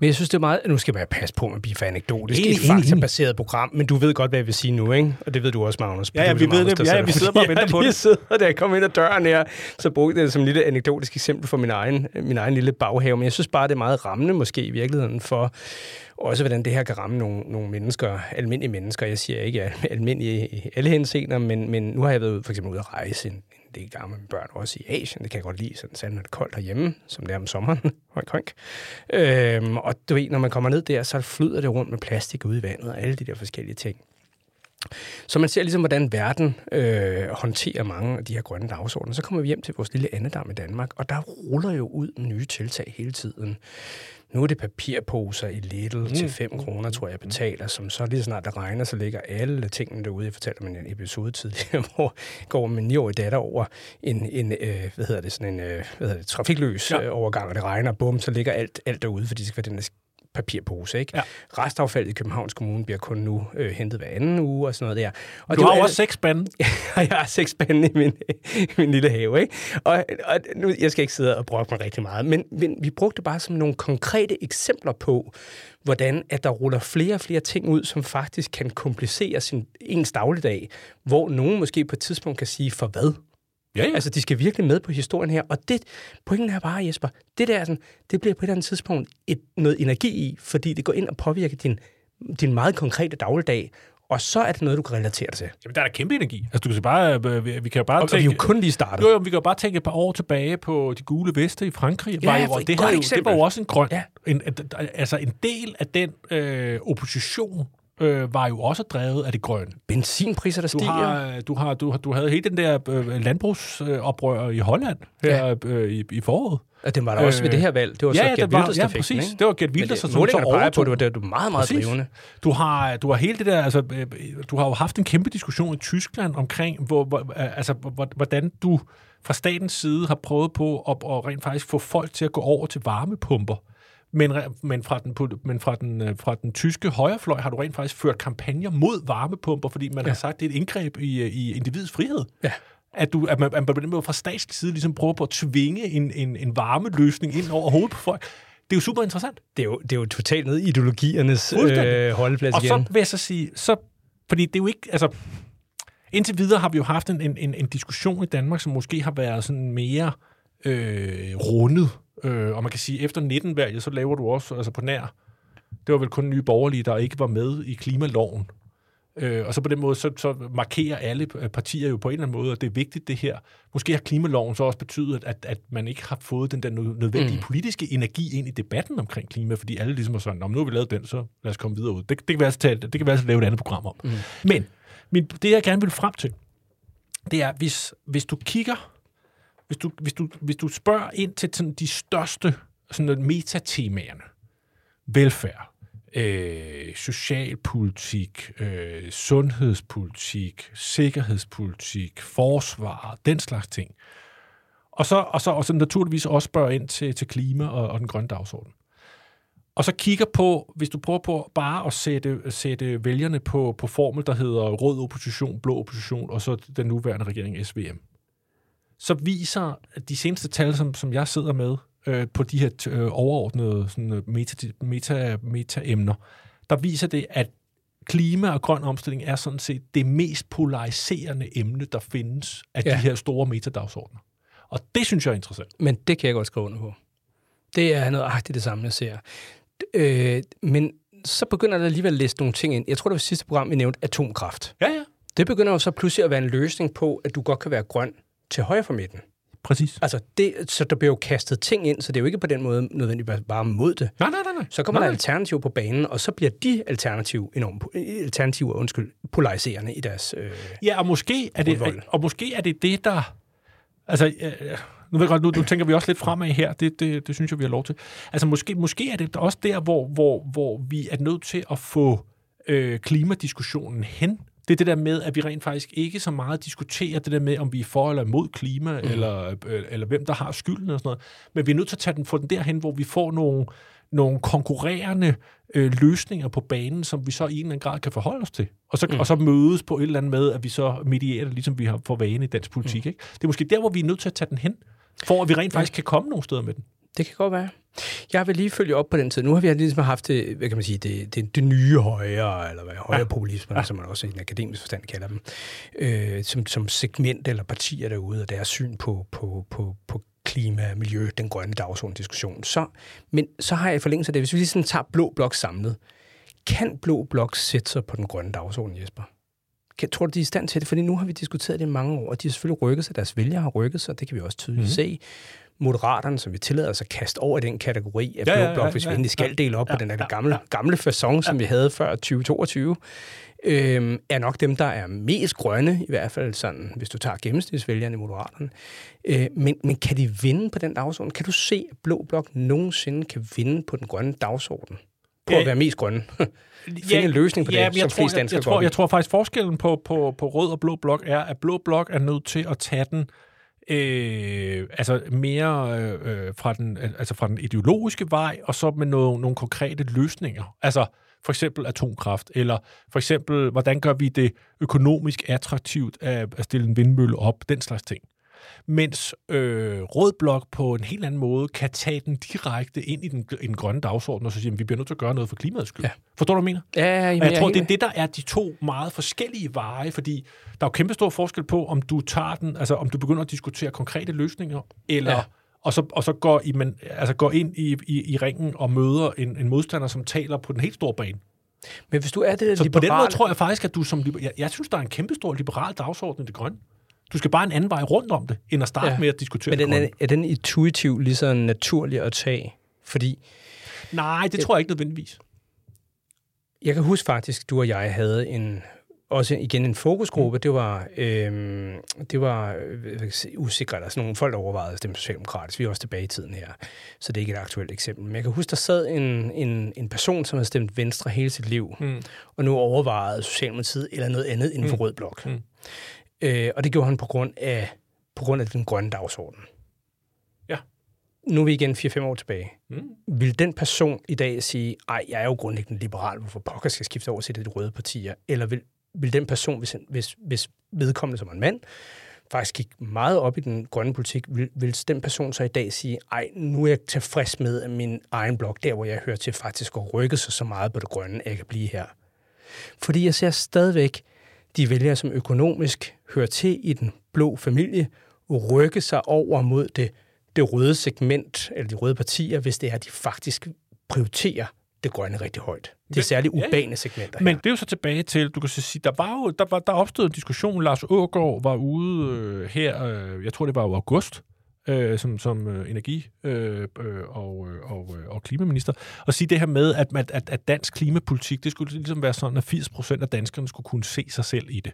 Men jeg synes, det er meget... Nu skal jeg passe på med at blive for anekdotisk. Enig, et enig, faktabaseret program, men du ved godt, hvad jeg vil sige nu, ikke? Og det ved du også, Magnus. Ja, ja, vi Producer ved Magnus, det. Ja, ja, vi sidder bare og venter på det. vi sidder, da jeg kom ind ad døren her, så brugte jeg det som et lille anekdotisk eksempel for min egen, min egen lille baghave. Men jeg synes bare, det er meget rammende måske i virkeligheden for også, hvordan det her kan ramme nogle, nogle mennesker, almindelige mennesker. Jeg siger ikke al- almindelige i alle henseender, men, men nu har jeg været for eksempel ude at rejse en, det gør man med børn, også i Asien. Det kan jeg godt lide, sådan sådan når det koldt herhjemme, som det er om sommeren. Højk, højk. Øhm, og du ved, når man kommer ned der, så flyder det rundt med plastik ud i vandet og alle de der forskellige ting. Så man ser ligesom, hvordan verden øh, håndterer mange af de her grønne dagsordener. Så kommer vi hjem til vores lille andedam i Danmark, og der ruller jo ud nye tiltag hele tiden. Nu er det papirposer i Lidl mm. til 5 kroner, tror jeg, jeg betaler, som så lige snart det regner, så ligger alle tingene derude. Jeg fortalte om en episode tidligere, hvor går min 9-årige datter over en, en øh, hvad hedder det, sådan en øh, hvad hedder det, trafikløs Ja. ja. overgang, og det regner, bum, så ligger alt, alt derude, fordi det skal være den der papirpose, ikke? Ja. Restaffaldet i Københavns Kommune bliver kun nu øh, hentet hver anden uge og sådan noget der. Og Du det har jo også seks spande. jeg har seks spande i min, i min lille have, ikke? Og, og nu, jeg skal ikke sidde og brokke mig rigtig meget, men, men vi brugte bare som nogle konkrete eksempler på, hvordan at der ruller flere og flere ting ud, som faktisk kan komplicere sin, ens dagligdag, hvor nogen måske på et tidspunkt kan sige, for hvad? Ja, ja. Altså, de skal virkelig med på historien her. Og det, pointen er bare, Jesper, det der, sådan, det bliver på et eller andet tidspunkt et, noget energi i, fordi det går ind og påvirker din, din meget konkrete dagligdag, og så er det noget, du kan relatere dig til. Jamen, der er da kæmpe energi. Altså, du kan bare, øh, vi, vi kan jo bare Og, og vi tænke... jo kun lige startet. Jo, jo, vi kan jo bare tænke et par år tilbage på de gule veste i Frankrig. Ja, var jo, det, havde jo, det var jo også en grøn... Ja. En, altså, en del af den øh, opposition øh, var jo også drevet af det grønne. Benzinpriser, der Du stiger. har, du har, du, har, du havde hele den der øh, landbrugsoprør i Holland her Ja. øh, i, i foråret. Og den var der også ved Øh, det her valg. Det var ja, så ja, Gert det Wilders, der ja, fik præcis. den, ikke? Det var Gert Wilders, det- som så peger på, overtog. det var, det var meget, meget Præcis. drivende. Du har, du har hele det der, altså, øh, du har jo haft en kæmpe diskussion i Tyskland omkring, hvor, hvor, øh, altså, hvor- hvordan du fra statens side har prøvet på at, at rent faktisk få folk til at gå over til varmepumper. Men, men, fra den, men fra, den, øh, fra den tyske højrefløj har du rent faktisk ført kampagner mod varmepumper, fordi man ja. har sagt, det er et indgreb i, øh, i individets frihed. Ja. At, du, at man, at man på den måde fra statslig side ligesom prøver på at tvinge en, en, en varmeløsning ind over hovedet på folk. Det er jo super interessant. Det er jo, det er jo totalt ned i ideologiernes øh, holdeplads Og igen. så vil jeg så sige, så, fordi det er jo ikke, altså, indtil videre har vi jo haft en, en, en, en diskussion i Danmark, som måske har været sådan mere øh, rundet. Øh, og man kan sige, efter 19-valget, så laver du også, altså på nær, det var vel kun nye borgerlige, der ikke var med i klimaloven. Øh, og så på den måde, så, så markerer alle partier jo på en eller anden måde, at det er vigtigt det her. Måske har klimaloven så også betydet, at, at man ikke har fået den der nø- nødvendige mm. politiske energi ind i debatten omkring klima, fordi alle ligesom er sådan, "Nå, men nu har vi lavet den, så lad os komme videre ud. Det, det kan være, at tage, det kan være, at lave et andet program om. Mm. Men min, det, jeg gerne vil frem til, det er, hvis, hvis du kigger, hvis du, hvis du, hvis du spørger ind til sådan de største sådan noget metatemaerne, velfærd, øh, socialpolitik, øh, sundhedspolitik, sikkerhedspolitik, forsvar, den slags ting. Og så, og så, og så naturligvis også spørge ind til, til klima og, og den grønne dagsorden. Og så kigger på, hvis du prøver på bare at sætte, sætte vælgerne på, på formel, der hedder rød opposition, blå opposition, og så den nuværende regering SVM, så viser de seneste tal, som, som jeg sidder med øh, på de her øh, overordnede sådan, øh, meta, meta, meta-emner, der viser det, at klima og grøn omstilling er sådan set det mest polariserende emne, der findes af ja. Ja. de her store metadagsordner. Og det synes jeg er interessant. Men det kan jeg godt skrive under på. Det er noget agtigt det samme, jeg ser. Øh, men så begynder der alligevel at læse nogle ting ind. Jeg tror, det var sidste program, vi nævnte atomkraft. Ja, ja. Det begynder jo så pludselig at være en løsning på, at du godt kan være grøn til højre for midten. Præcis. Altså, det, så der bliver jo kastet ting ind, så det er jo ikke på den måde nødvendigvis bare mod det. Nej, nej, nej, nej. Så kommer nej, der alternativer på banen, og så bliver de alternativ enormt, alternativer undskyld, polariserende i deres... Øh, Ja, og måske er det, Grundvold. og måske er det det, der... Altså, øh, nu, ved jeg godt, nu, nu tænker vi også lidt fremad her. Det, det, det synes jeg, vi har lov til. Altså, måske, måske er det også der, hvor, hvor, hvor vi er nødt til at få øh, klimadiskussionen hen Det er det der med, at vi rent faktisk ikke så meget diskuterer det der med, om vi er for eller imod klima, mm. eller, øh, eller hvem der har skylden og sådan noget. Men vi er nødt til at tage den, få den derhen, hvor vi får nogle, nogle konkurrerende øh, løsninger på banen, som vi så i en eller anden grad kan forholde os til. Og så, mm. og så mødes på et eller andet med, at vi så medierer det, ligesom vi har for vane i dansk politik. Mm. Ikke? Det er måske der, hvor vi er nødt til at tage den hen, for at vi rent faktisk kan komme nogle steder med den. Det kan godt være. Jeg vil lige følge op på den tid. Nu har vi ligesom haft det, hvad kan man sige, det, det, det nye højre, eller hvad, højre ja. populisme, ja. som man også i en akademisk forstand kalder dem, øh, som, som segment eller partier derude, og deres syn på, på, på, på klima, miljø, den grønne dagsorden diskussion. Så, men så har jeg i forlængelse af det, hvis vi lige sådan tager blå blok samlet, kan blå blok sætte sig på den grønne dagsorden, Jesper? Kan, tror du, de er i stand til det? Fordi nu har vi diskuteret det i mange år, og de har selvfølgelig rykket sig, deres vælgere har rykket sig, det kan vi også tydeligt mm. se. Moderaterne, som vi tillader os at kaste over i den kategori af ja, blå blok, ja, ja, hvis vi endelig skal dele op ja, på den der ja, gamle, gamle fasong, som ja. vi havde før 2022, øh, er nok dem, der er mest grønne, i hvert fald sådan, hvis du tager gennemsnitsvælgerne i Moderaterne. Øh, men, men kan de vinde på den dagsorden? Kan du se, at Blå Blok nogensinde kan vinde på den grønne dagsorden? På ja, at være mest grønne? Finde ja, en løsning på ja, det, som flest danskere jeg, jeg, tror, jeg tror faktisk, forskellen på, på, på rød og blå blok er, at blå blok er nødt til at tage den øh, altså mere øh, fra, den, altså fra den ideologiske vej, og så med nogle, nogle konkrete løsninger. Altså, for eksempel atomkraft, eller for eksempel, hvordan gør vi det økonomisk attraktivt at, at stille en vindmølle op, den slags ting. Mens øh, Rød Blok på en helt anden måde kan tage den direkte ind i den, i den grønne dagsorden og så sige, at vi bliver nødt til at gøre noget for klimaets skyld. Ja. Forstår du, hvad jeg mener? Ja, ja, ja, jeg tror, det er det, der er de to meget forskellige veje, fordi der er jo kæmpe stor forskel på, om du tager den, altså om du begynder at diskutere konkrete løsninger, eller ja og så, og så går, I, men, altså går ind i, i, i ringen og møder en, en modstander, som taler på den helt store bane. Men hvis du er det Så liberale... på den måde tror jeg faktisk, at du som... Jeg, jeg synes, der er en kæmpe stor liberal dagsorden i det grønne. Du skal bare en anden vej rundt om det, end at starte ja. med at diskutere Men den, er, er den intuitiv lige så naturlig at tage? Fordi... Nej, det jeg, tror jeg ikke nødvendigvis. Jeg kan huske faktisk, du og jeg havde en også igen en fokusgruppe, mm. det var, øhm, det var øh, usikre, altså nogle folk, der overvejede at stemme socialdemokratisk. Vi er også tilbage i tiden her, så det er ikke et aktuelt eksempel. Men jeg kan huske, der sad en, en, en person, som havde stemt Venstre hele sit liv, mm. og nu overvejede Socialdemokratiet eller noget andet inden for mm. Rød Blok. Mm. Øh, og det gjorde han på grund af, på grund af den grønne dagsorden. Ja. Nu er vi igen 4-5 år tilbage. Mm. Vil den person i dag sige, ej, jeg er jo grundlæggende liberal, hvorfor pokker skal skifte over til det røde partier? Eller vil, vil den person, hvis, hvis, hvis vedkommende som en mand, faktisk gik meget op i den grønne politik, vil, vil den person så i dag sige, ej, nu er jeg tilfreds med, at min egen blok, der hvor jeg hører til, faktisk at rykke sig så meget på det grønne, at jeg kan blive her. Fordi jeg ser stadigvæk de vælgere, som økonomisk hører til i den blå familie, rykke sig over mod det, det røde segment, eller de røde partier, hvis det er, at de faktisk prioriterer det grønne rigtig højt. Det er særligt urbane ja, segmenter her. Men det er jo så tilbage til, du kan så sige, der var jo, der, var, der opstod en diskussion, Lars Ågaard var ude øh, her, øh, jeg tror det var i august, øh, som, som øh, energi- øh, øh og, øh, og, øh, og klimaminister, og sige det her med, at, at, at dansk klimapolitik, det skulle ligesom være sådan, at 80 procent af danskerne skulle kunne se sig selv i det.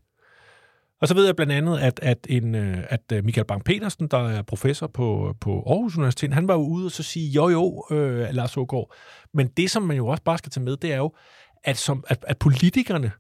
Og så ved jeg blandt andet, at, at, en, øh, at øh, Michael Bang-Petersen, der er professor på, på Aarhus Universitet, han var jo ude og så sige, jo jo, øh, Lars Ågaard, men det, som man jo også bare skal tage med, det er jo, at, som, at, at politikerne,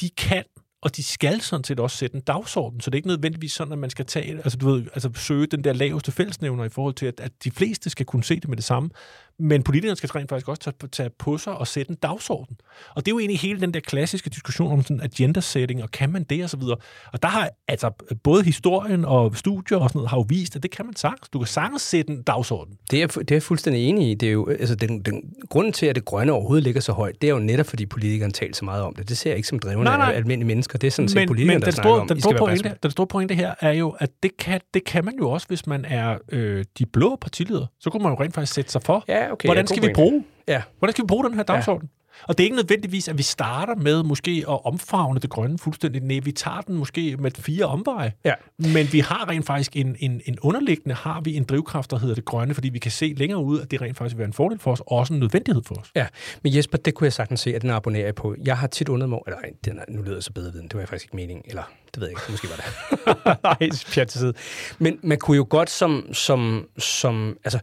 de kan og de skal sådan set også sætte en dagsorden, så det er ikke nødvendigvis sådan, at man skal tage, altså du ved, altså søge den der laveste fællesnævner i forhold til, at, at de fleste skal kunne se det med det samme. Men politikerne skal rent faktisk også tage, tage på sig og sætte en dagsorden. Og det er jo egentlig hele den der klassiske diskussion om sådan agenda-setting, og kan man det, og så videre. Og der har altså både historien og studier og sådan noget, har jo vist, at det kan man sagtens. Du kan sagtens sætte en dagsorden. Det er, det er jeg fuldstændig enig i. Det er jo, altså den, den, grunden til, at det grønne overhovedet ligger så højt, det er jo netop, fordi politikerne taler så meget om det. Det ser jeg ikke som drivende nej, nej. af almindelige mennesker. Det er sådan set men, politikerne, men der snakker om, den store, pointe, den store pointe her er jo, at det kan, det kan man jo også, hvis man er øh, de blå partiledere. Så kunne man jo rent faktisk sætte sig for, ja, okay, hvordan skal vi bruge? Ja. Hvordan skal vi bruge den her dagsorden? Ja. Og det er ikke nødvendigvis, at vi starter med måske at omfavne det grønne fuldstændig. Nej, vi tager den måske med fire omveje. Ja. Men vi har rent faktisk en, en, en underliggende, har vi en drivkraft, der hedder det grønne, fordi vi kan se længere ud, at det rent faktisk vil være en fordel for os, og også en nødvendighed for os. Ja, men Jesper, det kunne jeg sagtens se, at den abonnerer jeg på. Jeg har tit undret mig, eller den er, nu lyder så bedre viden, det var jeg faktisk ikke meningen, eller det ved jeg ikke, måske var det. Nej, pjat til side. Men man kunne jo godt som, som, som, altså,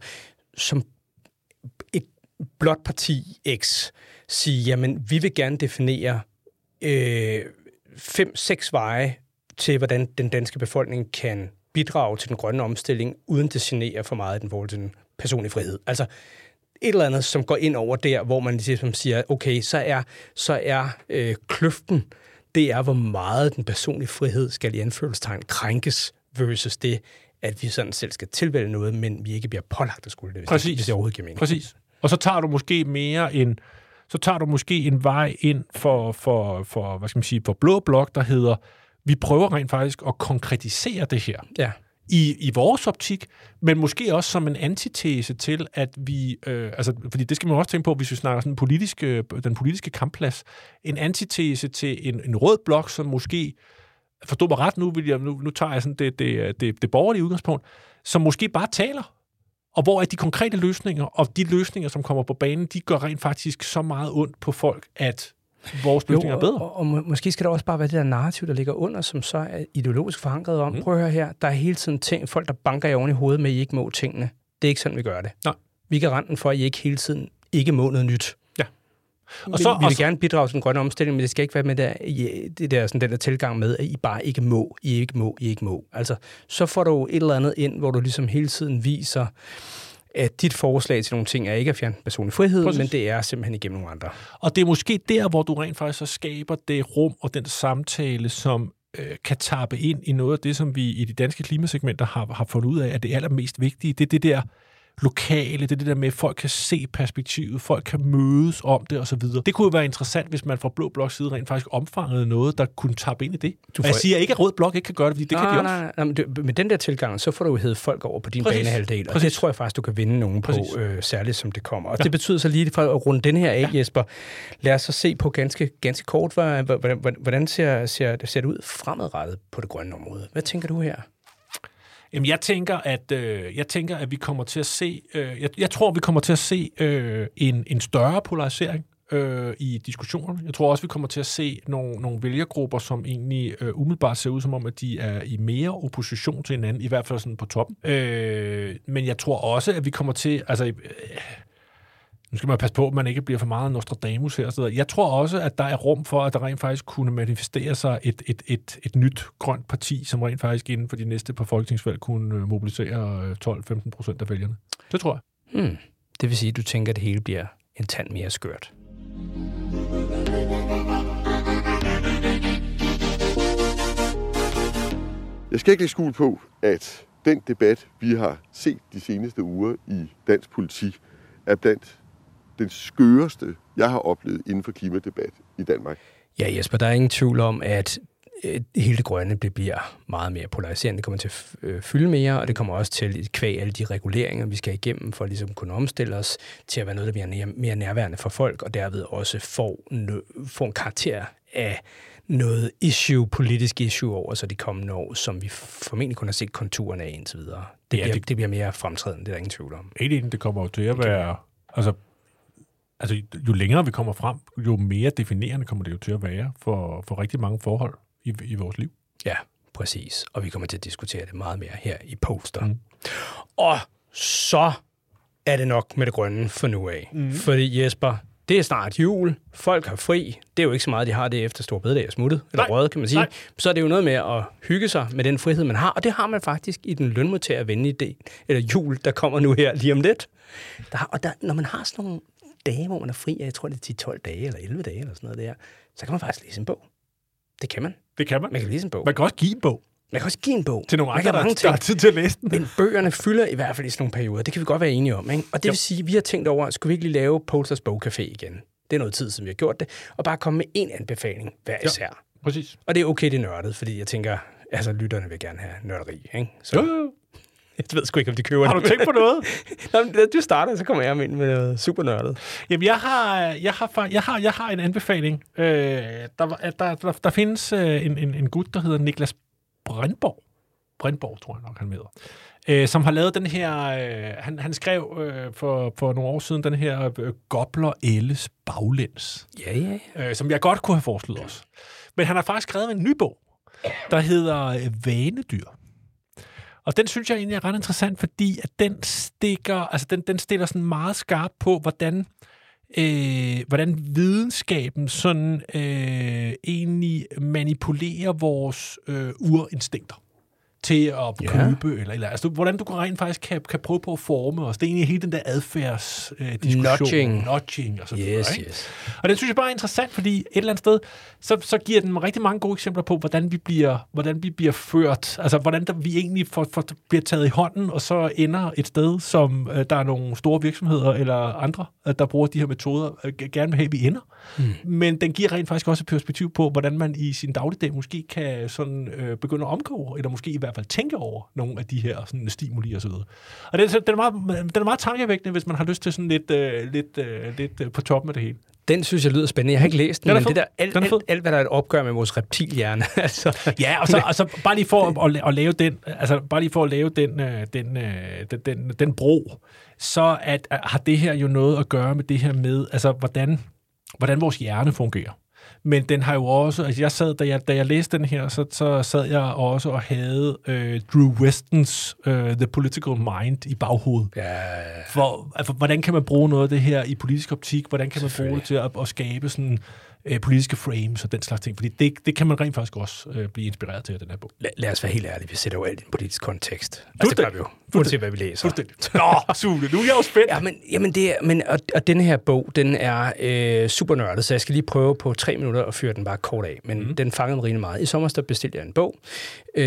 som blot parti X sige, jamen, vi vil gerne definere øh, fem-seks veje til, hvordan den danske befolkning kan bidrage til den grønne omstilling, uden det generer for meget i den den personlige frihed. Altså et eller andet, som går ind over der, hvor man ligesom siger, okay, så er, så er øh, kløften, det er, hvor meget den personlige frihed skal i anførselstegn krænkes versus det, at vi sådan selv skal tilvælge noget, men vi ikke bliver pålagt at skulle det, hvis, Præcis. det, hvis det overhovedet giver mening. Præcis. Og så tager du måske mere en, så tager du måske en vej ind for, for, for, hvad skal man sige, for blå blok, der hedder, vi prøver rent faktisk at konkretisere det her Ja. i, i vores optik, men måske også som en antitese til, at vi, øh, altså, fordi det skal man også tænke på, hvis vi snakker sådan politisk, øh, den politiske kampplads, en antitese til en, en rød blok, som måske, forstå mig ret nu, vil jeg, nu, nu tager jeg sådan det, det, det, det borgerlige udgangspunkt, som måske bare taler, og hvor er de konkrete løsninger, og de løsninger, som kommer på banen, de gør rent faktisk så meget ondt på folk, at vores løsninger er bedre. Og, og, og måske skal der også bare være det der narrativ, der ligger under, som så er ideologisk forankret om. Mm. Prøv at høre her, der er hele tiden ting, folk, der banker jer oven i hovedet med, at I ikke må tingene. Det er ikke sådan, vi gør det. Nej. Vi er garanten for, at I ikke hele tiden ikke må noget nyt. Og så, vi, vil så- gerne bidrage til den grønne omstilling, men det skal ikke være med der, I, det der, sådan den der tilgang med, at I bare ikke må, I ikke må, I ikke må. Altså, så får du et eller andet ind, hvor du ligesom hele tiden viser, at dit forslag til nogle ting er ikke at fjerne personlig frihed, Præcis. men det er simpelthen igennem nogle andre. Og det er måske der, hvor du rent faktisk så skaber det rum og den samtale, som øh, kan tappe ind i noget af det, som vi i de danske klimasegmenter har, har fundet ud af, at det allermest vigtige, det er det der lokale, det er det der med, at folk kan se perspektivet, folk kan mødes om det osv. Det kunne jo være interessant, hvis man fra Blå Blok side rent faktisk omfangede noget, der kunne tappe ind i det. Du Og jeg får- siger ikke, at Rød Blok ikke kan gøre det, fordi det nej, kan de også. nej, nej, men med den der tilgang, så får du jo hævet folk over på din Præcis. banehalvdel, og Præcis. det tror jeg faktisk, du kan vinde nogen Præcis. på, øh, særligt som det kommer. Og Ja. det betyder så lige for at runde den her af, ja. Jesper, lad os så se på ganske, ganske kort, hvordan, hvordan ser, ser, ser det ud fremadrettet på det grønne område? Hvad tænker du her? Jamen, jeg tænker, at øh, jeg tænker, at vi kommer til at se, øh, jeg, jeg tror, vi kommer til at se øh, en, en større polarisering øh, i diskussionerne. Jeg tror også, vi kommer til at se nogle, nogle vælgergrupper, som egentlig øh, umiddelbart ser ud som om, at de er i mere opposition til hinanden, i hvert fald sådan på toppen. Øh, men jeg tror også, at vi kommer til, altså, øh, nu skal man passe på, at man ikke bliver for meget Nostradamus her. og Så jeg tror også, at der er rum for, at der rent faktisk kunne manifestere sig et, et, et, et nyt grønt parti, som rent faktisk inden for de næste par folketingsvalg kunne øh, mobilisere øh, 12-15 procent af vælgerne. Det tror jeg. Hmm. Det vil sige, at du tænker, at det hele bliver en tand mere skørt. Jeg skal ikke lægge skjul på, at den debat, vi har set de seneste uger i dansk politik, er blandt den skøreste, jeg har oplevet inden for klimadebat i Danmark. Ja, Jesper, der er ingen tvivl om, at øh, hele det grønne det bliver meget mere polariserende. Det kommer til at øh, fylde mere, og det kommer også til at kvæg alle de reguleringer, vi skal igennem for at ligesom kunne omstille os til at være noget, der bliver mere nærværende for folk, og derved også får, får en karakter af noget issue, politisk issue over så de kommende år, som vi formentlig kun har set konturerne af indtil videre. Det, Ja, bliver, det- det bliver mere fremtrædende, det er der ingen tvivl om. Helt det kommer jo til at være... Altså, altså, jo længere vi kommer frem, jo mere definerende kommer det jo til at være for, for rigtig mange forhold i, i vores liv. Ja, præcis. Og vi kommer til at diskutere det meget mere her i Poster. Mm. Og så er det nok med det grønne for nu af. Mm. Fordi Jesper, det er snart jul. Folk har fri. Det er jo ikke så meget, de har det efter Stor Bededag er smuttet. Eller Nej, røget, kan man sige. nej. Så er det jo noget med at hygge sig med den frihed, man har. Og det har man faktisk i den lønmodtagervenlige del. Eller jul, der kommer nu her lige om lidt. Der, og der, når man har sådan nogle dage, hvor man er fri, jeg tror det er 10-12 dage eller 11 dage eller sådan noget der, så kan man faktisk læse en bog. Det kan man. Det kan man. Man kan læse en bog. Man kan også give en bog Man kan også give en bog. til nogle andre, der, mange der har ting. tid til at læse den. Men bøgerne fylder i hvert fald i sådan nogle perioder. Det kan vi godt være enige om. Ikke? Og det Jo. vil sige, at vi har tænkt over, skulle vi ikke lige lave Posters Bogcafé igen? Det er noget tid, som vi har gjort det. Og bare komme med en anbefaling hver især. Præcis. Og det er okay, det er nørdet, fordi jeg tænker, altså lytterne vil gerne have nørderi. Ikke? Så jo, jo. jeg ved sgu ikke, om de køber Har du tænkt på noget? Nå, men du starter, så kommer jeg ind med noget super nørdet. Jamen, jeg har, jeg har, jeg har, jeg har en anbefaling. Øh, der, der, der, der findes øh, en, en, en gut, der hedder Niklas Brindborg. Brindborg, tror jeg nok, han hedder. Øh, som har lavet den her... Øh, han, han skrev øh, for, for nogle år siden den her øh, Gobler Elles Baglæns, Ja, ja, ja. øh, som jeg godt kunne have foreslået os. Men han har faktisk skrevet en ny bog, der hedder øh, Vanedyr. Og den synes jeg egentlig er ret interessant, fordi at den stikker, altså den, den stiller sådan meget skarpt på, hvordan øh, hvordan videnskaben sådan øh, egentlig manipulerer vores øh, urinstinkter til at Ja. købe, eller, eller altså, hvordan du rent faktisk kan, kan prøve på at forme os. Det er egentlig hele den der adfærdsdiskussion. Øh, Nudging. Nudging og så videre. Yes, ikke? yes. Og den synes jeg bare er interessant, fordi et eller andet sted, så, så giver den rigtig mange gode eksempler på, hvordan vi bliver, hvordan vi bliver ført, altså hvordan der, vi egentlig får, får, bliver taget i hånden, og så ender et sted, som øh, der er nogle store virksomheder eller andre, øh, der bruger de her metoder, øh, gerne vil have, at vi ender. Mm. Men den giver rent faktisk også et perspektiv på, hvordan man i sin dagligdag måske kan sådan, øh, begynde at omgå, eller måske i hvert fald tænke over nogle af de her sådan, stimuli og så videre. Og den, den, er meget, den er meget tankevækkende, hvis man har lyst til sådan lidt, øh, lidt, øh, lidt øh, på toppen af det hele. Den synes jeg lyder spændende. Jeg har ikke læst den, Den men det der, alt, Den alt, alt, hvad der er et opgør med vores reptilhjerne. altså, Ja, og så, og så bare lige for at, at, at lave den, altså bare lige for at lave den, øh, den, øh, den, den, den bro, så at, at har det her jo noget at gøre med det her med, altså hvordan, hvordan vores hjerne fungerer. Men den har jo også, altså jeg sad, da jeg, da jeg læste den her, så, så sad jeg også og havde øh, Drew Westons øh, The Political Mind i baghovedet. ja, For, altså, hvordan kan man bruge noget af det her i politisk optik? Hvordan kan man bruge det til at, at skabe sådan øh, politiske frames og den slags ting? Fordi det, det kan man rent faktisk også øh, blive inspireret til af den her bog. lad, lad os være helt ærlige. Vi sætter jo alt i en politisk kontekst. Altså, det gør vi jo. Uanset hvad vi læser. Fuldstændig. Nå, Sune, nu er jeg jo spændt. Ja, men, jamen det er, men, og, og den her bog, den er øh, super nørdet, så jeg skal lige prøve på tre minutter at fyre den bare kort af. Men mm. den fangede mig rigtig meget. I sommer der bestilte jeg en bog. Øh,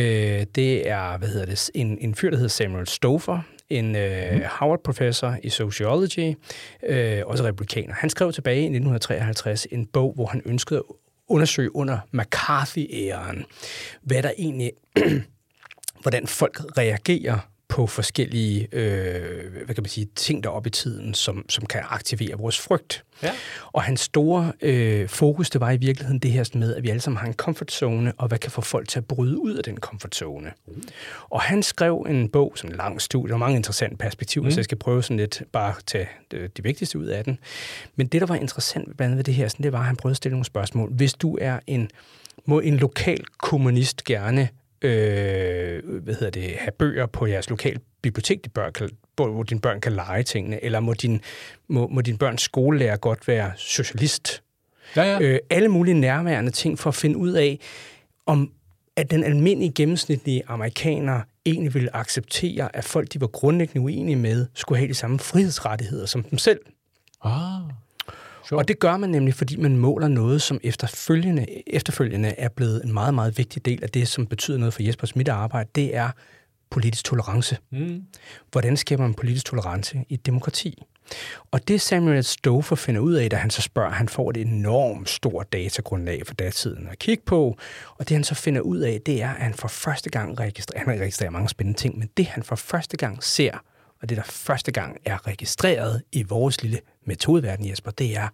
det er, hvad hedder det, en, en fyr, der hedder Samuel Stover, en øh, Harvard-professor i sociology, øh, også republikaner. Han skrev tilbage i 1953 en bog, hvor han ønskede at undersøge under McCarthy-æren, hvad der egentlig hvordan folk reagerer på forskellige øh, hvad kan man sige, ting deroppe i tiden, som, som kan aktivere vores frygt. Ja. Og hans store øh, fokus, det var i virkeligheden det her med, at vi alle sammen har en comfort zone, og hvad kan få folk til at bryde ud af den comfort zone. Mm. Og han skrev en bog, som en lang studie, og mange interessante perspektiver, mm. så jeg skal prøve sådan lidt bare at tage det, det vigtigste ud af den. Men det, der var interessant blandt andet ved det her, sådan, det var, at han prøvede at stille nogle spørgsmål. Hvis du er en, må en lokal kommunist gerne øh, hvad hedder det, have bøger på jeres lokale bibliotek, de børn kan, hvor dine børn kan lege tingene, eller må, din, må, må din børns skolelærer godt være socialist? Ja, ja. Øh, alle mulige nærværende ting for at finde ud af, om at den almindelige gennemsnitlige amerikaner egentlig ville acceptere, at folk, de var grundlæggende uenige med, skulle have de samme frihedsrettigheder som dem selv. Ah. Sure. Og det gør man nemlig, fordi man måler noget, som efterfølgende, efterfølgende er blevet en meget, meget vigtig del af det, som betyder noget for Jespers mit arbejde. Det er politisk tolerance. Mm. Hvordan skaber man politisk tolerance i et demokrati? Og det Samuel Stover finder ud af, da han så spørger, han får et enormt stort datagrundlag for datiden at kigge på, og det han så finder ud af, det er, at han for første gang registrerer, han registrerer mange spændende ting, men det han for første gang ser, og det der første gang er registreret i vores lille metodeverden, Jesper, det er,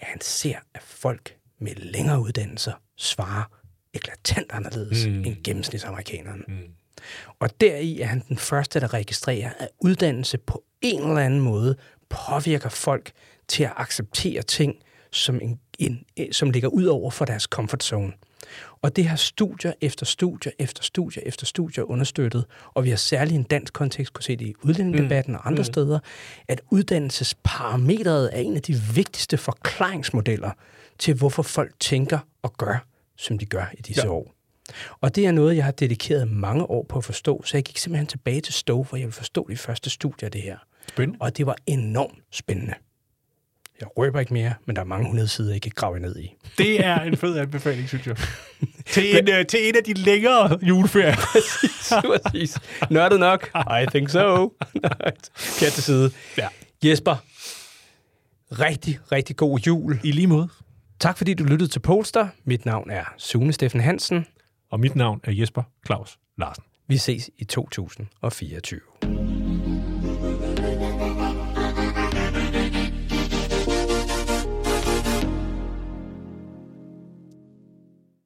at han ser, at folk med længere uddannelser svarer eklatant anderledes mm. end gennemsnitsamerikaneren. Mm. Og deri er han den første, der registrerer, at uddannelse på en eller anden måde påvirker folk til at acceptere ting, som, en, en, som ligger ud over for deres comfort zone. Og det har studier efter studier efter studier efter studier understøttet, og vi har særligt i en dansk kontekst kunne se det i udlændingedebatten mm. og andre mm. steder, at uddannelsesparametret er en af de vigtigste forklaringsmodeller til, hvorfor folk tænker og gør, som de gør i disse ja. år. Og det er noget, jeg har dedikeret mange år på at forstå, så jeg gik simpelthen tilbage til Stowe, hvor jeg ville forstå de første studier af det her. Spændende. Og det var enormt spændende. Jeg røber ikke mere, men der er mange hundrede sider, jeg kan grave ned i. Det er en fed anbefaling, synes jeg. til, en, uh, til en af de længere juleferier. Præcis. Nørdet nok? I think so. Kært til side. Ja. Jesper, rigtig, rigtig god jul. I lige måde. Tak fordi du lyttede til Polster. Mit navn er Sune Steffen Hansen. Og mit navn er Jesper Claus Larsen. Vi ses i 2024.